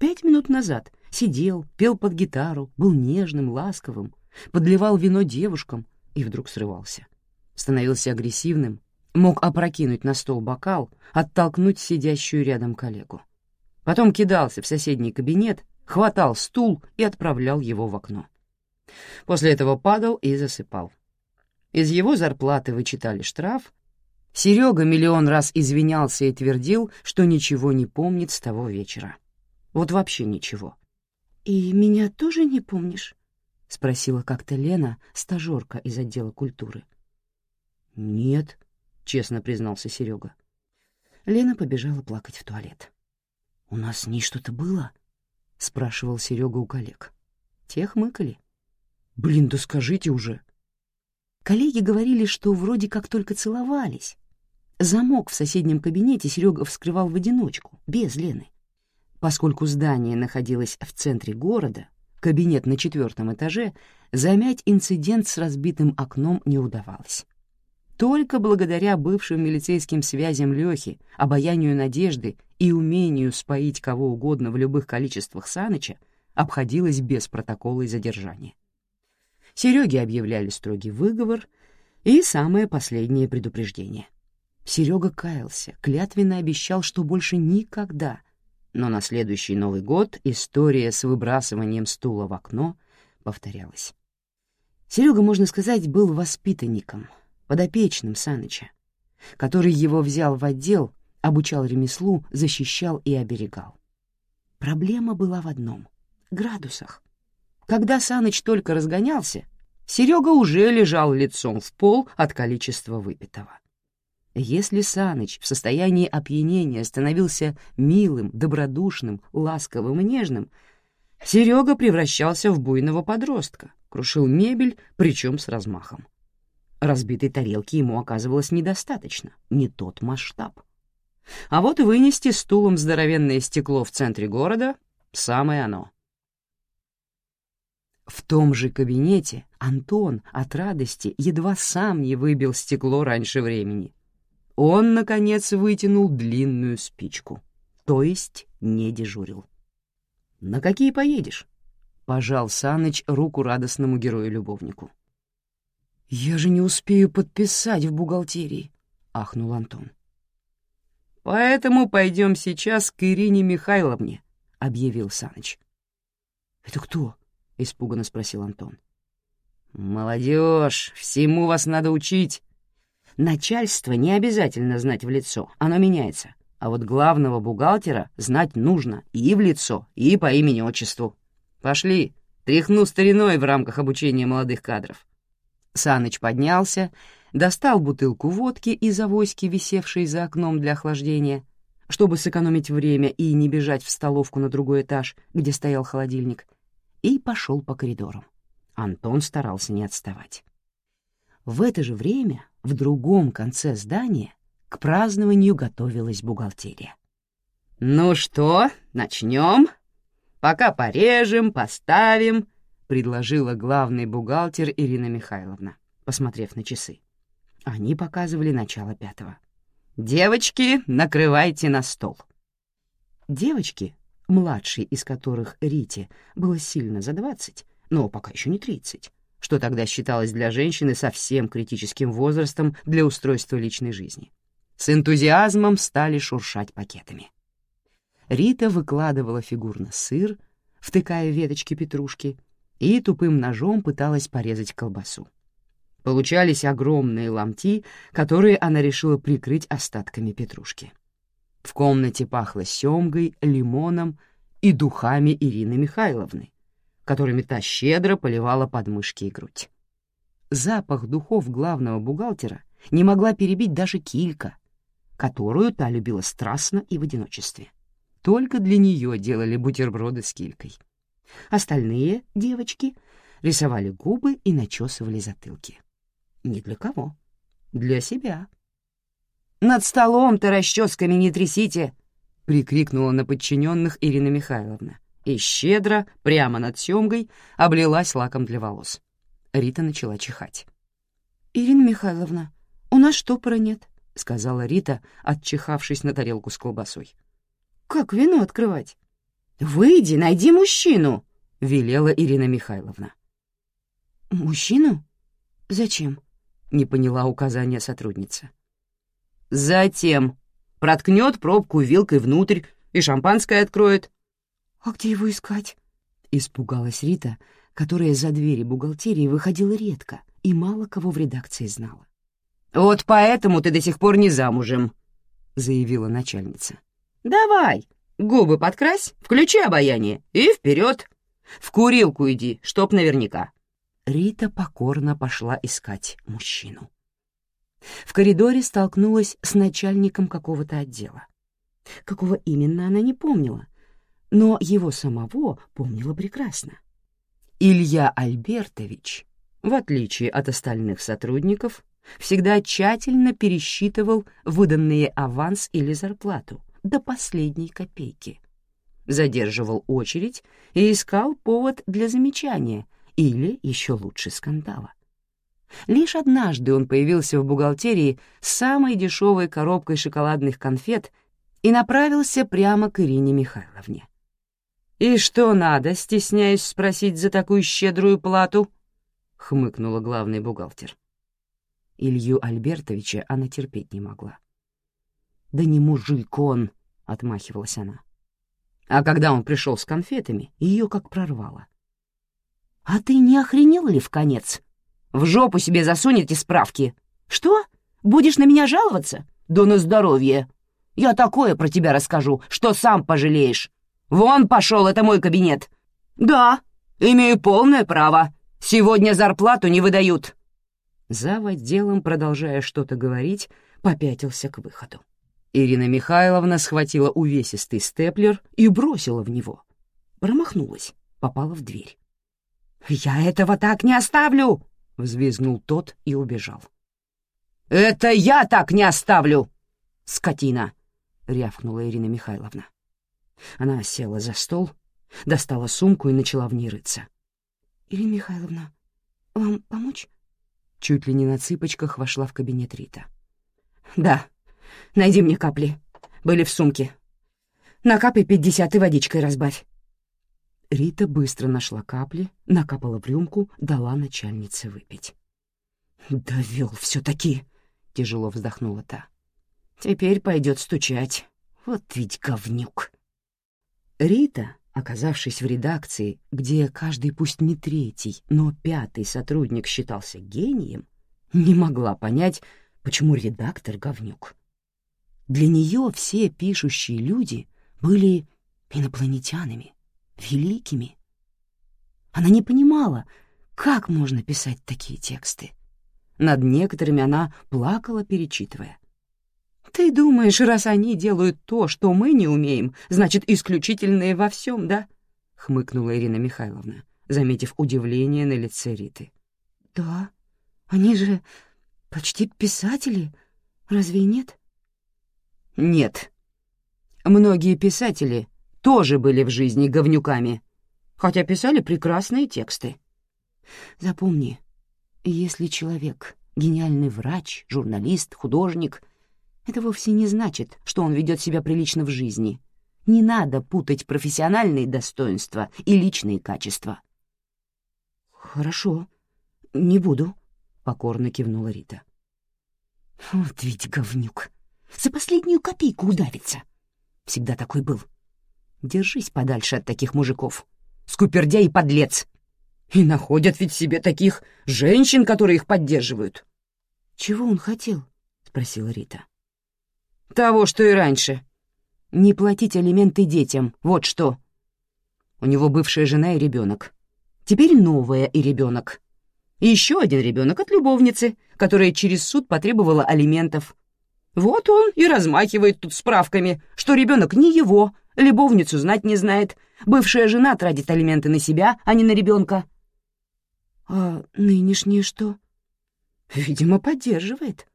Пять минут назад сидел, пел под гитару, был нежным, ласковым, подливал вино девушкам и вдруг срывался. Становился агрессивным, мог опрокинуть на стол бокал, оттолкнуть сидящую рядом коллегу. Потом кидался в соседний кабинет, хватал стул и отправлял его в окно. После этого падал и засыпал. Из его зарплаты вычитали штраф. Серега миллион раз извинялся и твердил, что ничего не помнит с того вечера. Вот вообще ничего. «И меня тоже не помнишь?» — спросила как-то Лена, стажерка из отдела культуры. «Нет», — честно признался Серега. Лена побежала плакать в туалет. «У нас с ней что-то было?» — спрашивал Серега у коллег. Те хмыкали. «Блин, да скажите уже!» Коллеги говорили, что вроде как только целовались. Замок в соседнем кабинете Серега вскрывал в одиночку, без Лены. Поскольку здание находилось в центре города, кабинет на четвертом этаже, замять инцидент с разбитым окном не удавалось. Только благодаря бывшим милицейским связям Лёхи, обаянию надежды и умению споить кого угодно в любых количествах Саныча обходилось без протокола и задержания. Сереге объявляли строгий выговор и самое последнее предупреждение. Серега каялся, клятвенно обещал, что больше никогда но на следующий Новый год история с выбрасыванием стула в окно повторялась. Серега, можно сказать, был воспитанником, подопечным Саныча, который его взял в отдел, обучал ремеслу, защищал и оберегал. Проблема была в одном — градусах. Когда Саныч только разгонялся, Серега уже лежал лицом в пол от количества выпитого. Если Саныч в состоянии опьянения становился милым, добродушным, ласковым и нежным, Серега превращался в буйного подростка, крушил мебель, причем с размахом. Разбитой тарелки ему оказывалось недостаточно, не тот масштаб. А вот вынести стулом здоровенное стекло в центре города — самое оно. В том же кабинете Антон от радости едва сам не выбил стекло раньше времени. Он, наконец, вытянул длинную спичку, то есть не дежурил. «На какие поедешь?» — пожал Саныч руку радостному герою-любовнику. «Я же не успею подписать в бухгалтерии», — ахнул Антон. «Поэтому пойдем сейчас к Ирине Михайловне», — объявил Саныч. «Это кто?» — испуганно спросил Антон. «Молодежь, всему вас надо учить. Начальство не обязательно знать в лицо, оно меняется. А вот главного бухгалтера знать нужно и в лицо, и по имени-отчеству. Пошли, тряхну стариной в рамках обучения молодых кадров». Саныч поднялся, достал бутылку водки из авоськи, висевшей за окном для охлаждения, чтобы сэкономить время и не бежать в столовку на другой этаж, где стоял холодильник, и пошел по коридорам. Антон старался не отставать. В это же время в другом конце здания к празднованию готовилась бухгалтерия. «Ну что, начнем? Пока порежем, поставим», — предложила главный бухгалтер Ирина Михайловна, посмотрев на часы. Они показывали начало пятого. «Девочки, накрывайте на стол». Девочки, младшей из которых Рите было сильно за двадцать, но пока еще не тридцать, что тогда считалось для женщины совсем критическим возрастом для устройства личной жизни, с энтузиазмом стали шуршать пакетами. Рита выкладывала фигурно сыр, втыкая веточки петрушки, и тупым ножом пыталась порезать колбасу. Получались огромные ломти, которые она решила прикрыть остатками петрушки. В комнате пахло семгой, лимоном и духами Ирины Михайловны, которыми та щедро поливала подмышки и грудь. Запах духов главного бухгалтера не могла перебить даже килька, которую та любила страстно и в одиночестве. Только для нее делали бутерброды с килькой. Остальные девочки рисовали губы и начесывали затылки. Ни для кого. Для себя. «Над столом-то расческами не трясите!» — прикрикнула на подчиненных Ирина Михайловна и щедро, прямо над семгой, облилась лаком для волос. Рита начала чихать. «Ирина Михайловна, у нас штопора нет», — сказала Рита, отчихавшись на тарелку с колбасой. «Как вино открывать?» «Выйди, найди мужчину!» — велела Ирина Михайловна. «Мужчину? Зачем?» — не поняла указания сотрудница. «Затем проткнет пробку вилкой внутрь и шампанское откроет». «А где его искать?» — испугалась Рита, которая за двери бухгалтерии выходила редко и мало кого в редакции знала. «Вот поэтому ты до сих пор не замужем», — заявила начальница. «Давай, губы подкрась, включи обаяние и вперед. В курилку иди, чтоб наверняка». Рита покорно пошла искать мужчину. В коридоре столкнулась с начальником какого-то отдела. Какого именно она не помнила, но его самого помнила прекрасно. Илья Альбертович, в отличие от остальных сотрудников, всегда тщательно пересчитывал выданные аванс или зарплату до последней копейки, задерживал очередь и искал повод для замечания — или, еще лучше, скандала. Лишь однажды он появился в бухгалтерии с самой дешевой коробкой шоколадных конфет и направился прямо к Ирине Михайловне. «И что надо, стесняюсь спросить за такую щедрую плату?» — хмыкнула главный бухгалтер. Илью Альбертовича она терпеть не могла. «Да не мужик он!» — отмахивалась она. А когда он пришел с конфетами, ее как прорвало. «А ты не охренел ли в конец? В жопу себе засунь эти справки. Что? Будешь на меня жаловаться? Да на здоровье. Я такое про тебя расскажу, что сам пожалеешь. Вон пошел, это мой кабинет. Да, имею полное право. Сегодня зарплату не выдают!» Зав. отделом, продолжая что-то говорить, попятился к выходу. Ирина Михайловна схватила увесистый степлер и бросила в него. Промахнулась, попала в дверь. «Я этого так не оставлю!» — взвизгнул тот и убежал. «Это я так не оставлю! Скотина!» — рявкнула Ирина Михайловна. Она села за стол, достала сумку и начала в ней рыться. «Ирина Михайловна, вам помочь?» Чуть ли не на цыпочках вошла в кабинет Рита. «Да, найди мне капли. Были в сумке. Накапай пятьдесят и водичкой разбавь». Рита быстро нашла капли, накапала в рюмку, дала начальнице выпить. «Довел все-таки», — тяжело вздохнула та. «Теперь пойдет стучать. Вот ведь говнюк». Рита, оказавшись в редакции, где каждый пусть не третий, но пятый сотрудник считался гением, не могла понять, почему редактор — говнюк. Для нее все пишущие люди были инопланетянами великими. Она не понимала, как можно писать такие тексты. Над некоторыми она плакала, перечитывая. «Ты думаешь, раз они делают то, что мы не умеем, значит, исключительные во всем, да?» — хмыкнула Ирина Михайловна, заметив удивление на лице Риты. «Да, они же почти писатели, разве нет?» «Нет. Многие писатели тоже были в жизни говнюками, хотя писали прекрасные тексты. Запомни, если человек — гениальный врач, журналист, художник, это вовсе не значит, что он ведет себя прилично в жизни. Не надо путать профессиональные достоинства и личные качества. «Хорошо, не буду», — покорно кивнула Рита. «Вот ведь говнюк! За последнюю копейку удавится! Всегда такой был. Держись подальше от таких мужиков. Скупердя и подлец. И находят ведь себе таких женщин, которые их поддерживают. «Чего он хотел?» — спросила Рита. «Того, что и раньше. Не платить алименты детям, вот что. У него бывшая жена и ребенок. Теперь новая и ребенок. И еще один ребенок от любовницы, которая через суд потребовала алиментов. Вот он и размахивает тут справками, что ребенок не его, Любовницу знать не знает. Бывшая жена тратит алименты на себя, а не на ребенка. А нынешняя что? Видимо, поддерживает.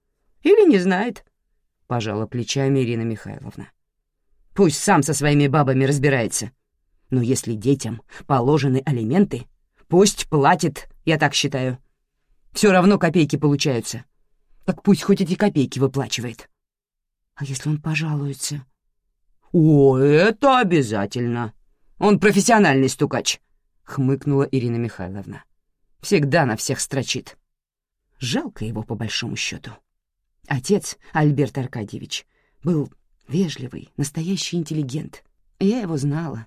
Или не знает, — пожала плечами Ирина Михайловна. Пусть сам со своими бабами разбирается. Но если детям положены алименты, пусть платит, я так считаю. Все равно копейки получаются. Так пусть хоть эти копейки выплачивает. А если он пожалуется? «О, это обязательно! Он профессиональный стукач!» — хмыкнула Ирина Михайловна. «Всегда на всех строчит. Жалко его, по большому счету. Отец, Альберт Аркадьевич, был вежливый, настоящий интеллигент. Я его знала.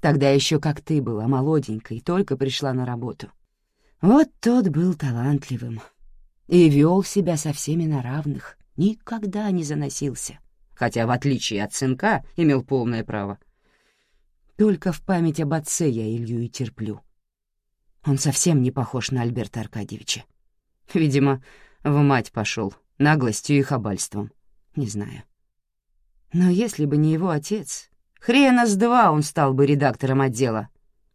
Тогда еще как ты была, молоденькой, только пришла на работу. Вот тот был талантливым и вел себя со всеми на равных, никогда не заносился хотя, в отличие от сынка, имел полное право. Только в память об отце я Илью и терплю. Он совсем не похож на Альберта Аркадьевича. Видимо, в мать пошел наглостью и хабальством. Не знаю. Но если бы не его отец, хрена с два он стал бы редактором отдела.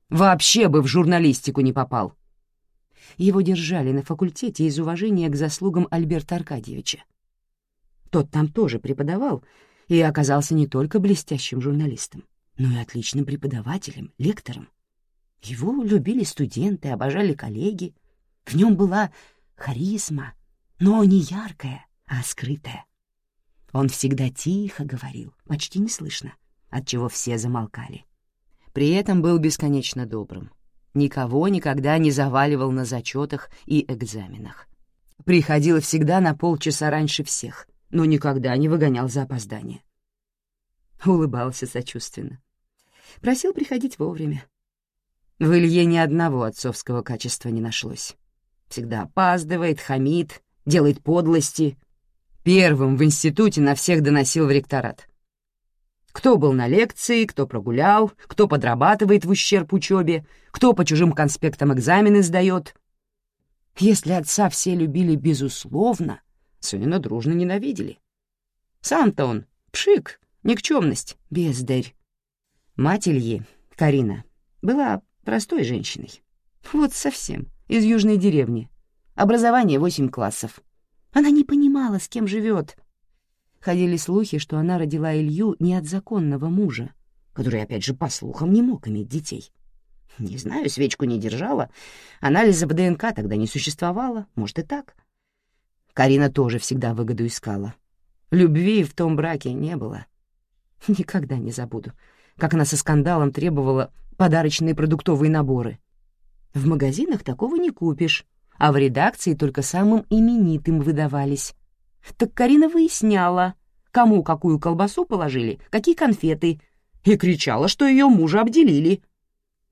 Вообще бы в журналистику не попал. Его держали на факультете из уважения к заслугам Альберта Аркадьевича. Тот там тоже преподавал и оказался не только блестящим журналистом, но и отличным преподавателем, лектором. Его любили студенты, обожали коллеги. В нем была харизма, но не яркая, а скрытая. Он всегда тихо говорил, почти не слышно, отчего все замолкали. При этом был бесконечно добрым. Никого никогда не заваливал на зачетах и экзаменах. Приходил всегда на полчаса раньше всех — но никогда не выгонял за опоздание. Улыбался сочувственно. Просил приходить вовремя. В Илье ни одного отцовского качества не нашлось. Всегда опаздывает, хамит, делает подлости. Первым в институте на всех доносил в ректорат. Кто был на лекции, кто прогулял, кто подрабатывает в ущерб учебе, кто по чужим конспектам экзамены сдает. Если отца все любили безусловно, сына дружно ненавидели. Сам-то он пшик, никчемность, бездарь. Мать Ильи, Карина, была простой женщиной. Вот совсем, из южной деревни. Образование восемь классов. Она не понимала, с кем живет. Ходили слухи, что она родила Илью не от законного мужа, который, опять же, по слухам, не мог иметь детей. Не знаю, свечку не держала. Анализа ДНК тогда не существовало, может и так. Карина тоже всегда выгоду искала. Любви в том браке не было. Никогда не забуду, как она со скандалом требовала подарочные продуктовые наборы. В магазинах такого не купишь, а в редакции только самым именитым выдавались. Так Карина выясняла, кому какую колбасу положили, какие конфеты, и кричала, что ее мужа обделили.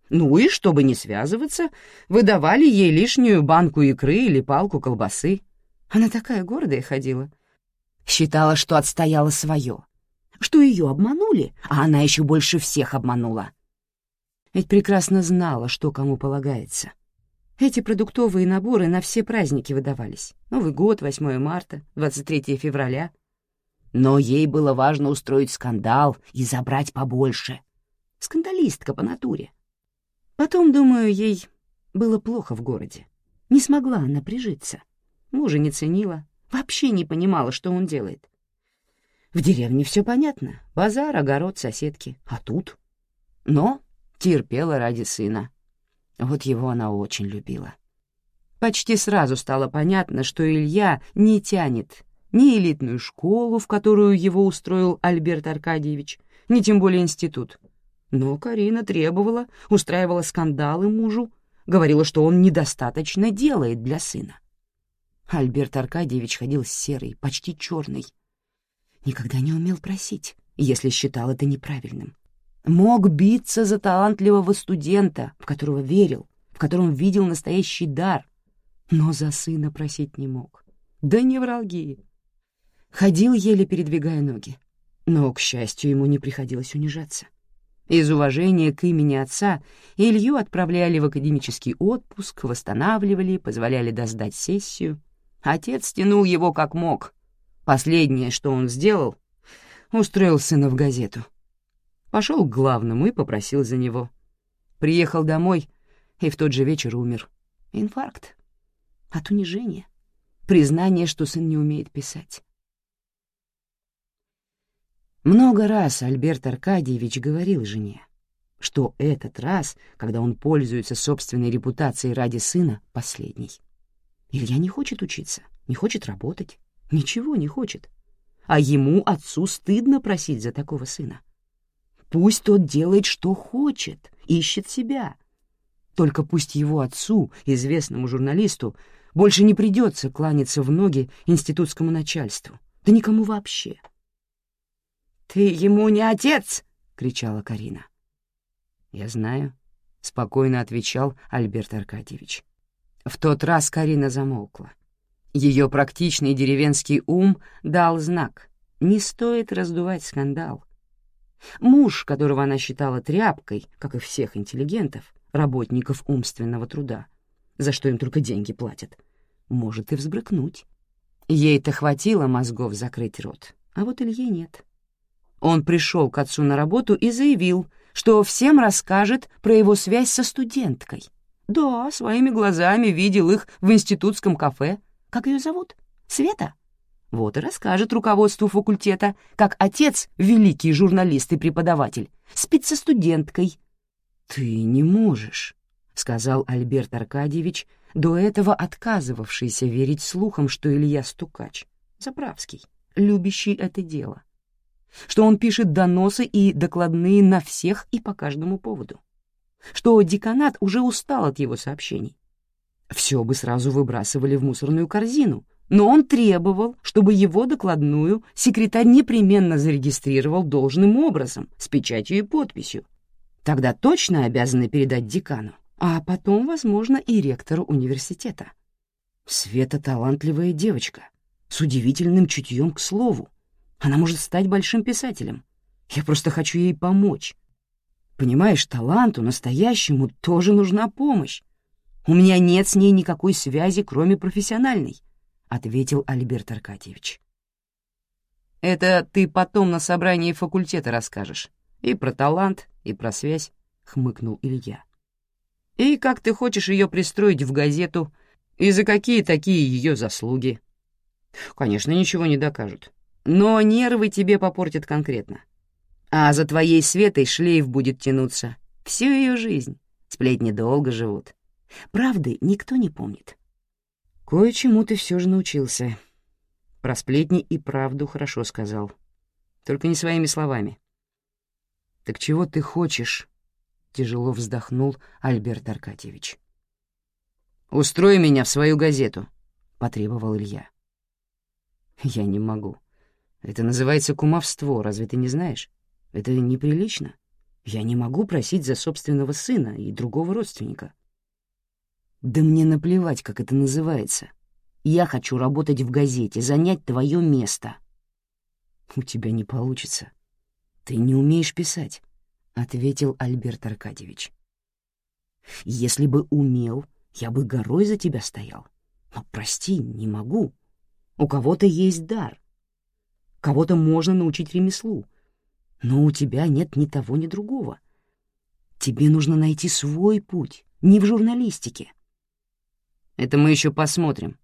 Ну и, чтобы не связываться, выдавали ей лишнюю банку икры или палку колбасы. Она такая гордая ходила. Считала, что отстояла свое, что ее обманули, а она еще больше всех обманула. Ведь прекрасно знала, что кому полагается — эти продуктовые наборы на все праздники выдавались. Новый год, 8 марта, 23 февраля. Но ей было важно устроить скандал и забрать побольше. Скандалистка по натуре. Потом, думаю, ей было плохо в городе. Не смогла она прижиться. Мужа не ценила, вообще не понимала, что он делает. В деревне все понятно. Базар, огород, соседки. А тут? Но терпела ради сына. Вот его она очень любила. Почти сразу стало понятно, что Илья не тянет ни элитную школу, в которую его устроил Альберт Аркадьевич, ни тем более институт. Но Карина требовала, устраивала скандалы мужу, говорила, что он недостаточно делает для сына. Альберт Аркадьевич ходил серый, почти черный. Никогда не умел просить, если считал это неправильным. Мог биться за талантливого студента, в которого верил, в котором видел настоящий дар, но за сына просить не мог. Да не враги. Ходил, еле передвигая ноги, но, к счастью, ему не приходилось унижаться. Из уважения к имени отца Илью отправляли в академический отпуск, восстанавливали, позволяли доздать сессию. Отец тянул его как мог. Последнее, что он сделал, устроил сына в газету — Пошел к главному и попросил за него. Приехал домой и в тот же вечер умер. Инфаркт. От унижения. Признание, что сын не умеет писать. Много раз Альберт Аркадьевич говорил жене, что этот раз, когда он пользуется собственной репутацией ради сына, последний. Илья не хочет учиться, не хочет работать, ничего не хочет. А ему, отцу, стыдно просить за такого сына. Пусть тот делает, что хочет, ищет себя. Только пусть его отцу, известному журналисту, больше не придется кланяться в ноги институтскому начальству, да никому вообще. «Ты ему не отец!» — кричала Карина. «Я знаю», — спокойно отвечал Альберт Аркадьевич. В тот раз Карина замолкла. Ее практичный деревенский ум дал знак. Не стоит раздувать скандал. Муж, которого она считала тряпкой, как и всех интеллигентов, работников умственного труда, за что им только деньги платят, может и взбрыкнуть. Ей-то хватило мозгов закрыть рот, а вот Илье нет. Он пришел к отцу на работу и заявил, что всем расскажет про его связь со студенткой. Да, своими глазами видел их в институтском кафе. Как ее зовут? Света? Вот и расскажет руководству факультета, как отец, великий журналист и преподаватель, спит со студенткой. «Ты не можешь», — сказал Альберт Аркадьевич, до этого отказывавшийся верить слухам, что Илья стукач, заправский, любящий это дело, что он пишет доносы и докладные на всех и по каждому поводу, что деканат уже устал от его сообщений. Все бы сразу выбрасывали в мусорную корзину — но он требовал, чтобы его докладную секретарь непременно зарегистрировал должным образом, с печатью и подписью. Тогда точно обязаны передать декану, а потом, возможно, и ректору университета. Света талантливая девочка, с удивительным чутьем к слову. Она может стать большим писателем. Я просто хочу ей помочь. Понимаешь, таланту настоящему тоже нужна помощь. У меня нет с ней никакой связи, кроме профессиональной», — ответил Альберт Аркадьевич. «Это ты потом на собрании факультета расскажешь. И про талант, и про связь», — хмыкнул Илья. «И как ты хочешь ее пристроить в газету, и за какие такие ее заслуги?» «Конечно, ничего не докажут. Но нервы тебе попортят конкретно. А за твоей Светой шлейф будет тянуться всю ее жизнь. Сплетни долго живут. Правды никто не помнит. Кое-чему ты все же научился. Про сплетни и правду хорошо сказал. Только не своими словами. «Так чего ты хочешь?» — тяжело вздохнул Альберт Аркадьевич. «Устрой меня в свою газету», — потребовал Илья. «Я не могу. Это называется кумовство, разве ты не знаешь? Это неприлично. Я не могу просить за собственного сына и другого родственника. Да мне наплевать, как это называется. Я хочу работать в газете, занять твое место. У тебя не получится. Ты не умеешь писать, — ответил Альберт Аркадьевич. Если бы умел, я бы горой за тебя стоял. Но, прости, не могу. У кого-то есть дар. Кого-то можно научить ремеслу, но у тебя нет ни того, ни другого. Тебе нужно найти свой путь, не в журналистике. Это мы еще посмотрим.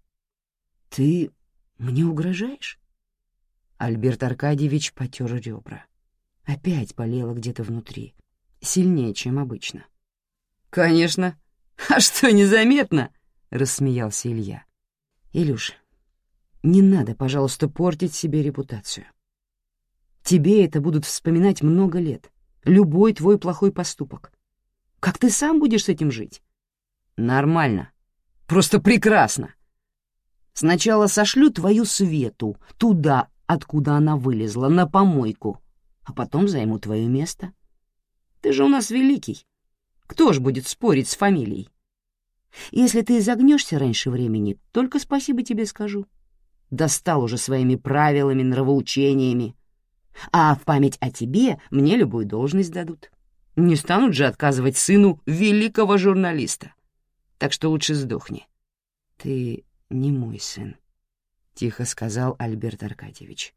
Ты мне угрожаешь? Альберт Аркадьевич потер ребра. Опять болело где-то внутри, сильнее, чем обычно. «Конечно. А что, незаметно?» — рассмеялся Илья. «Илюш, не надо, пожалуйста, портить себе репутацию. Тебе это будут вспоминать много лет. Любой твой плохой поступок. Как ты сам будешь с этим жить? Нормально. Просто прекрасно. Сначала сошлю твою Свету туда, откуда она вылезла, на помойку, а потом займу твое место. Ты же у нас великий. Кто ж будет спорить с фамилией? Если ты загнешься раньше времени, только спасибо тебе скажу. Достал уже своими правилами, нравоучениями. А в память о тебе мне любую должность дадут. Не станут же отказывать сыну великого журналиста. Так что лучше сдохни. Ты не мой сын, — тихо сказал Альберт Аркадьевич.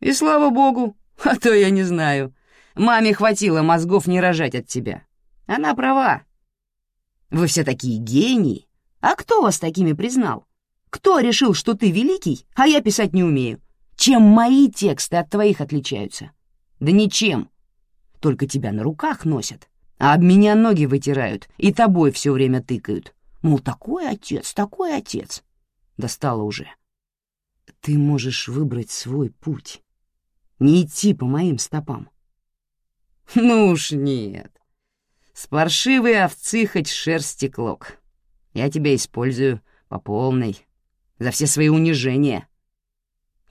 И слава богу, а то я не знаю. Маме хватило мозгов не рожать от тебя. Она права. Вы все такие гении. А кто вас такими признал? Кто решил, что ты великий, а я писать не умею? Чем мои тексты от твоих отличаются? Да ничем. Только тебя на руках носят, а об меня ноги вытирают и тобой все время тыкают. Мол, такой отец, такой отец. Достало уже. Ты можешь выбрать свой путь. Не идти по моим стопам. Ну уж нет. С паршивой овцы хоть шерсти клок. Я тебя использую по полной, за все свои унижения.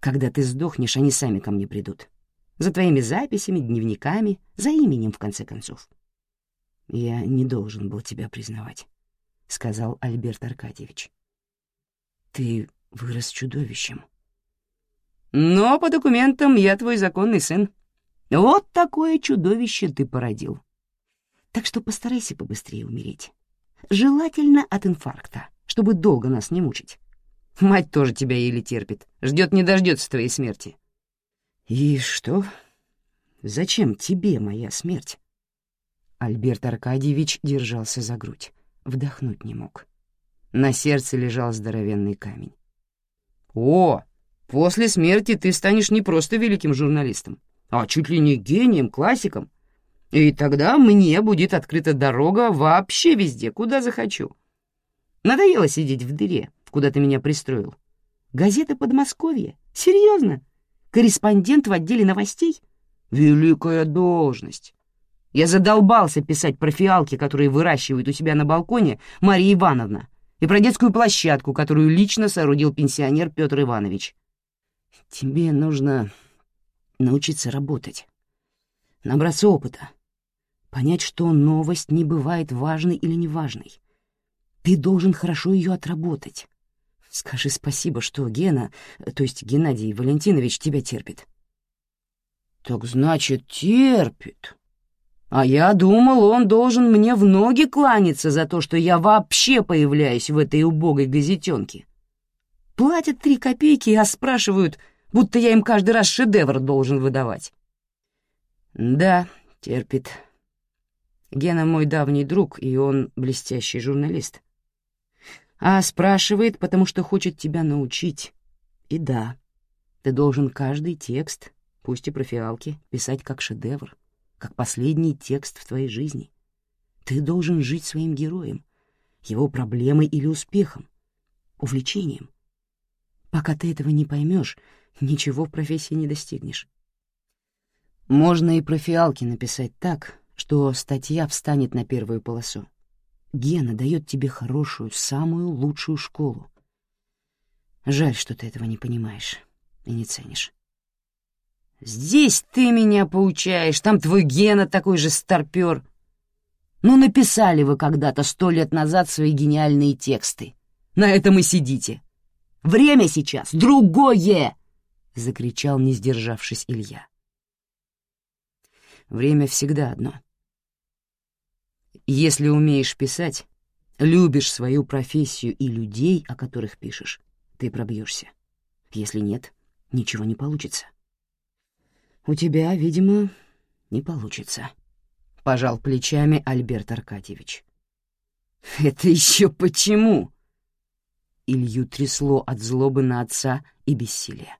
Когда ты сдохнешь, они сами ко мне придут. За твоими записями, дневниками, за именем, в конце концов. «Я не должен был тебя признавать», — сказал Альберт Аркадьевич. «Ты вырос чудовищем». «Но по документам я твой законный сын. Вот такое чудовище ты породил. Так что постарайся побыстрее умереть. Желательно от инфаркта, чтобы долго нас не мучить. Мать тоже тебя еле терпит, ждет не дождется твоей смерти. И что? Зачем тебе моя смерть? Альберт Аркадьевич держался за грудь, вдохнуть не мог. На сердце лежал здоровенный камень. О, после смерти ты станешь не просто великим журналистом, а чуть ли не гением, классиком. И тогда мне будет открыта дорога вообще везде, куда захочу. Надоело сидеть в дыре, куда ты меня пристроил. Газета Подмосковье? Серьезно? Корреспондент в отделе новостей? Великая должность. Я задолбался писать про фиалки, которые выращивает у себя на балконе Мария Ивановна, и про детскую площадку, которую лично соорудил пенсионер Петр Иванович. Тебе нужно научиться работать, набраться опыта, понять, что новость не бывает важной или неважной. Ты должен хорошо ее отработать, Скажи спасибо, что Гена, то есть Геннадий Валентинович, тебя терпит. Так значит, терпит. А я думал, он должен мне в ноги кланяться за то, что я вообще появляюсь в этой убогой газетенке. Платят три копейки, а спрашивают, будто я им каждый раз шедевр должен выдавать. Да, терпит. Гена мой давний друг, и он блестящий журналист. А спрашивает, потому что хочет тебя научить. И да, ты должен каждый текст, пусть и про фиалки, писать как шедевр как последний текст в твоей жизни. Ты должен жить своим героем, его проблемой или успехом, увлечением. Пока ты этого не поймешь, ничего в профессии не достигнешь. Можно и про фиалки написать так, что статья встанет на первую полосу. Гена дает тебе хорошую, самую лучшую школу. Жаль, что ты этого не понимаешь и не ценишь. Здесь ты меня поучаешь, там твой Гена такой же старпер. Ну, написали вы когда-то сто лет назад свои гениальные тексты. На этом и сидите. Время сейчас другое!» — закричал, не сдержавшись Илья. Время всегда одно. Если умеешь писать, любишь свою профессию и людей, о которых пишешь, ты пробьешься. Если нет, ничего не получится. «У тебя, видимо, не получится», — пожал плечами Альберт Аркадьевич. «Это еще почему?» Илью трясло от злобы на отца и бессилия.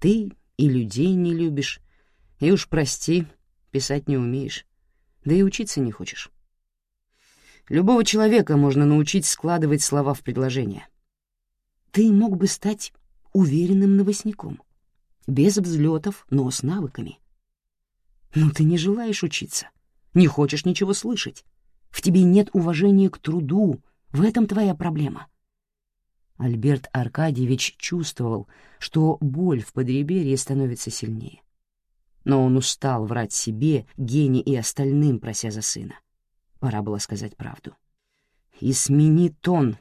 «Ты и людей не любишь, и уж прости, писать не умеешь, да и учиться не хочешь. Любого человека можно научить складывать слова в предложения. Ты мог бы стать уверенным новостником» без взлетов, но с навыками. Но ты не желаешь учиться, не хочешь ничего слышать. В тебе нет уважения к труду, в этом твоя проблема. Альберт Аркадьевич чувствовал, что боль в подреберье становится сильнее. Но он устал врать себе, Гене и остальным, прося за сына. Пора было сказать правду. «И смени тон.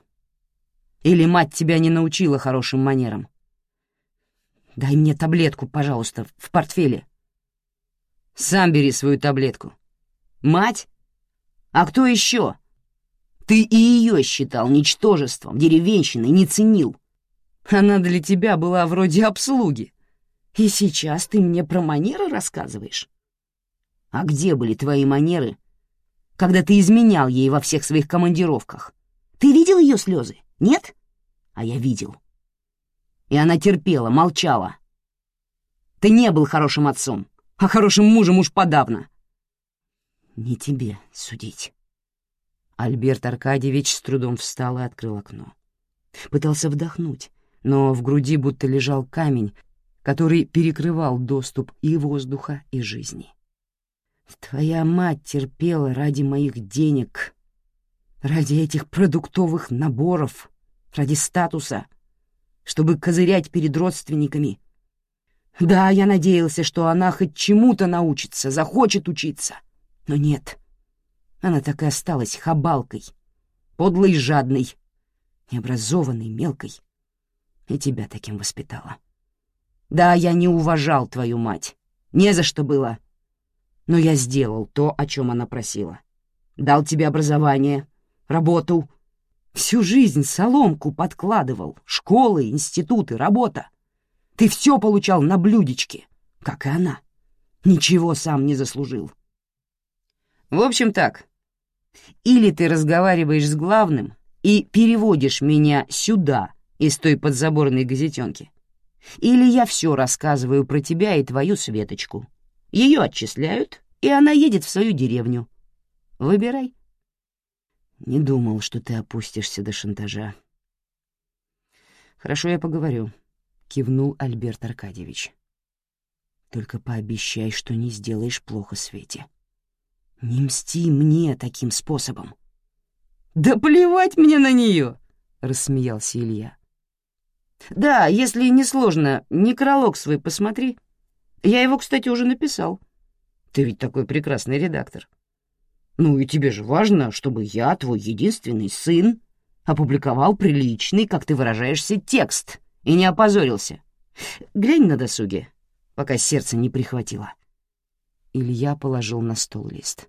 Или мать тебя не научила хорошим манерам?» Дай мне таблетку, пожалуйста, в портфеле. Сам бери свою таблетку. Мать? А кто еще? Ты и ее считал ничтожеством, деревенщиной, не ценил. Она для тебя была вроде обслуги. И сейчас ты мне про манеры рассказываешь? А где были твои манеры, когда ты изменял ей во всех своих командировках? Ты видел ее слезы? Нет? А я видел. — и она терпела, молчала. Ты не был хорошим отцом, а хорошим мужем уж подавно. Не тебе судить. Альберт Аркадьевич с трудом встал и открыл окно. Пытался вдохнуть, но в груди будто лежал камень, который перекрывал доступ и воздуха, и жизни. Твоя мать терпела ради моих денег, ради этих продуктовых наборов, ради статуса — чтобы козырять перед родственниками. Да, я надеялся, что она хоть чему-то научится, захочет учиться. Но нет. Она так и осталась хабалкой, подлой жадной, необразованной, мелкой. И тебя таким воспитала. Да, я не уважал твою мать. Не за что было. Но я сделал то, о чем она просила. Дал тебе образование, работу, Всю жизнь соломку подкладывал, школы, институты, работа. Ты все получал на блюдечке, как и она. Ничего сам не заслужил. В общем так, или ты разговариваешь с главным и переводишь меня сюда из той подзаборной газетенки, или я все рассказываю про тебя и твою Светочку. Ее отчисляют, и она едет в свою деревню. Выбирай. Не думал, что ты опустишься до шантажа. Хорошо, я поговорю, кивнул Альберт Аркадьевич. Только пообещай, что не сделаешь плохо Свете. Не мсти мне таким способом. Да плевать мне на нее, рассмеялся Илья. Да, если не сложно, некролог свой посмотри. Я его, кстати, уже написал. Ты ведь такой прекрасный редактор. Ну и тебе же важно, чтобы я, твой единственный сын, опубликовал приличный, как ты выражаешься, текст и не опозорился. Глянь на досуге. пока сердце не прихватило. Илья положил на стол лист.